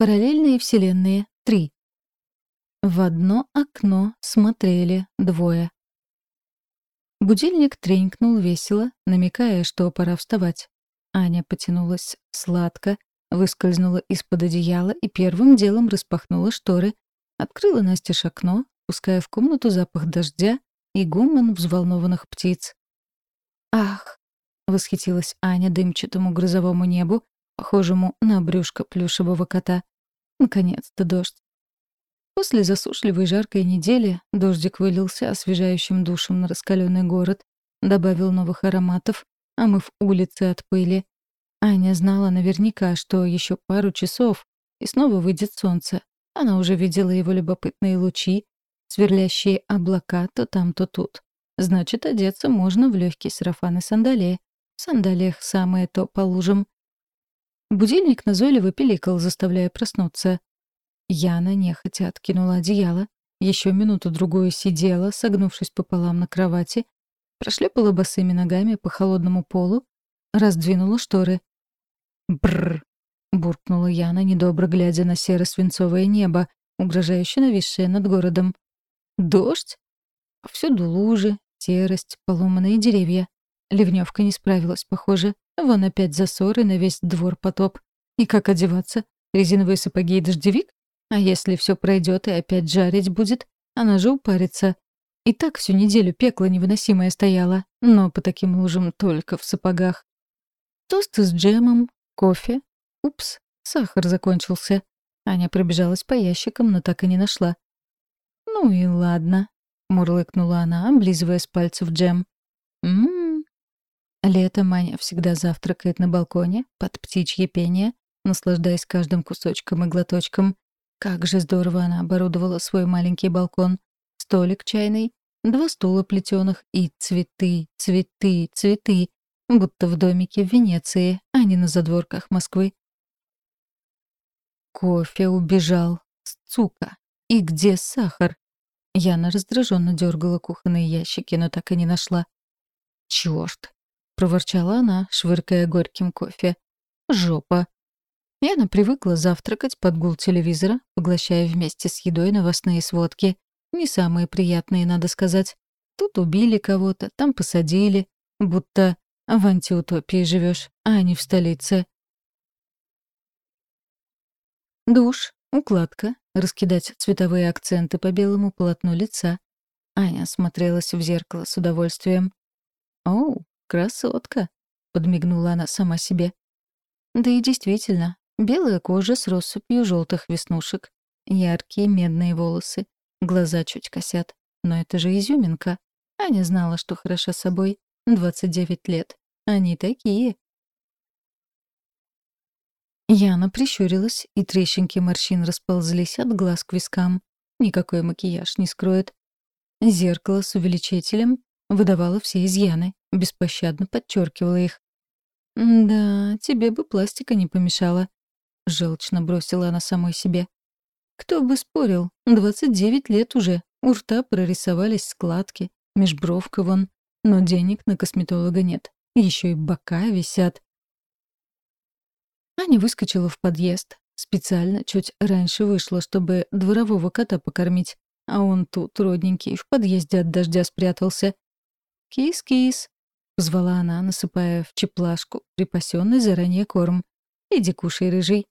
Параллельные вселенные 3. В одно окно смотрели двое. Будильник тренькнул весело, намекая, что пора вставать. Аня потянулась сладко, выскользнула из-под одеяла и первым делом распахнула шторы, открыла настежь окно, пуская в комнату запах дождя и гуман взволнованных птиц. «Ах!» — восхитилась Аня дымчатому грозовому небу, похожему на брюшко плюшевого кота. Наконец-то дождь. После засушливой жаркой недели дождик вылился освежающим душем на раскаленный город, добавил новых ароматов, омыв улицы от пыли. Аня знала наверняка, что еще пару часов, и снова выйдет солнце. Она уже видела его любопытные лучи, сверлящие облака то там, то тут. Значит, одеться можно в легкий сарафан и сандалии. В сандалиях самое то по лужам. Будильник назойливо пиликал, заставляя проснуться. Яна нехотя откинула одеяло, еще минуту-другую сидела, согнувшись пополам на кровати, прошлепала босыми ногами по холодному полу, раздвинула шторы. Бррр! буркнула Яна, недобро глядя на серо-свинцовое небо, угрожающе нависшее над городом. «Дождь?» Повсюду лужи, серость, поломанные деревья. Ливневка не справилась, похоже. Вон опять засоры на весь двор потоп. И как одеваться? Резиновые сапоги и дождевик? А если все пройдет и опять жарить будет, она же упарится. И так всю неделю пекло невыносимое стояло, но по таким лужам только в сапогах. Тост с джемом, кофе. Упс, сахар закончился. Аня пробежалась по ящикам, но так и не нашла. «Ну и ладно», — мурлыкнула она, облизывая с пальцев джем. «Ммм, Летом Маня всегда завтракает на балконе, под птичье пение, наслаждаясь каждым кусочком и глоточком. Как же здорово она оборудовала свой маленький балкон. Столик чайный, два стула плетеных и цветы, цветы, цветы, будто в домике в Венеции, а не на задворках Москвы. Кофе убежал. Сука. И где сахар? Яна раздраженно дергала кухонные ящики, но так и не нашла. Чёрт проворчала она, швыркая горьким кофе. «Жопа!» Яна привыкла завтракать под гул телевизора, поглощая вместе с едой новостные сводки. Не самые приятные, надо сказать. Тут убили кого-то, там посадили. Будто в антиутопии живешь, а не в столице. Душ, укладка, раскидать цветовые акценты по белому полотну лица. Аня смотрелась в зеркало с удовольствием. «Оу, «Красотка!» — подмигнула она сама себе. Да и действительно, белая кожа с россыпью желтых веснушек, яркие медные волосы, глаза чуть косят. Но это же изюминка. Аня знала, что хороша собой. 29 лет. Они такие. Яна прищурилась, и трещинки морщин расползлись от глаз к вискам. Никакой макияж не скроет. Зеркало с увеличителем выдавало все изъяны беспощадно подчеркивала их. «Да, тебе бы пластика не помешала», — желчно бросила она самой себе. «Кто бы спорил, 29 лет уже, у рта прорисовались складки, межбровка вон, но денег на косметолога нет, еще и бока висят». Аня выскочила в подъезд, специально чуть раньше вышла, чтобы дворового кота покормить, а он тут, родненький, в подъезде от дождя спрятался. «Кис-кис», Позвала она, насыпая в чеплашку припасенный заранее корм. «Иди кушай, рыжий».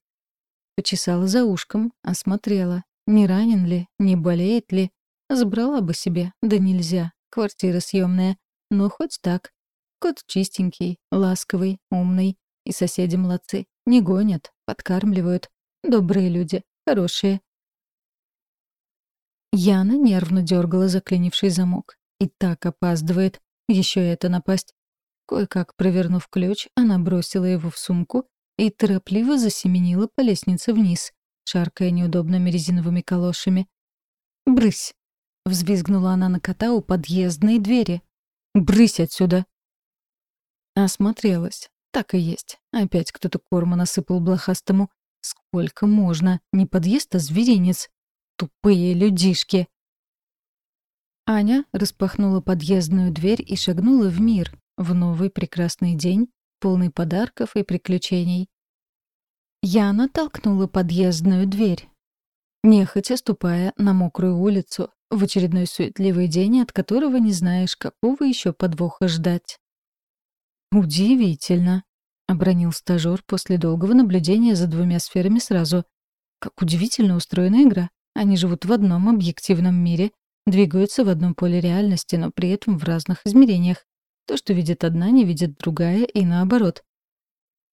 Почесала за ушком, осмотрела. Не ранен ли, не болеет ли. Забрала бы себе, да нельзя. Квартира съемная. Но хоть так. Кот чистенький, ласковый, умный. И соседи молодцы. Не гонят, подкармливают. Добрые люди, хорошие. Яна нервно дергала заклинивший замок. И так опаздывает. Еще это напасть. Кое-как провернув ключ, она бросила его в сумку и торопливо засеменила по лестнице вниз, шаркая неудобными резиновыми калошами. «Брысь!» — взвизгнула она на кота у подъездной двери. «Брысь отсюда!» Осмотрелась. Так и есть. Опять кто-то корма насыпал блохастому. Сколько можно? Не подъезд, а зверинец. Тупые людишки. Аня распахнула подъездную дверь и шагнула в мир, в новый прекрасный день, полный подарков и приключений. Яна толкнула подъездную дверь, нехотя ступая на мокрую улицу, в очередной суетливый день, от которого не знаешь, какого еще подвоха ждать. «Удивительно», — обронил стажёр после долгого наблюдения за двумя сферами сразу. «Как удивительно устроена игра. Они живут в одном объективном мире, двигаются в одном поле реальности, но при этом в разных измерениях. То, что видит одна, не видит другая, и наоборот.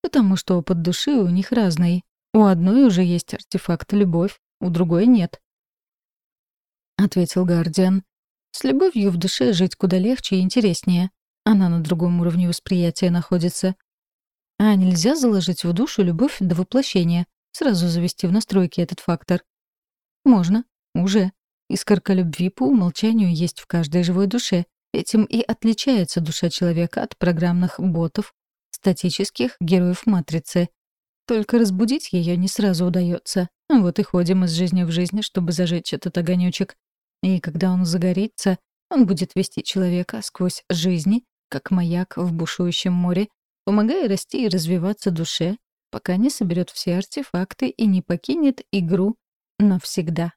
Потому что опыт души у них разный. У одной уже есть артефакт «любовь», у другой нет. Ответил Гардиан. С любовью в душе жить куда легче и интереснее. Она на другом уровне восприятия находится. А нельзя заложить в душу любовь до воплощения, сразу завести в настройки этот фактор. Можно. Уже. Искорка любви по умолчанию есть в каждой живой душе. Этим и отличается душа человека от программных ботов, статических героев Матрицы. Только разбудить ее не сразу удается. Вот и ходим из жизни в жизнь, чтобы зажечь этот огонечек. И когда он загорится, он будет вести человека сквозь жизни, как маяк в бушующем море, помогая расти и развиваться душе, пока не соберет все артефакты и не покинет игру навсегда.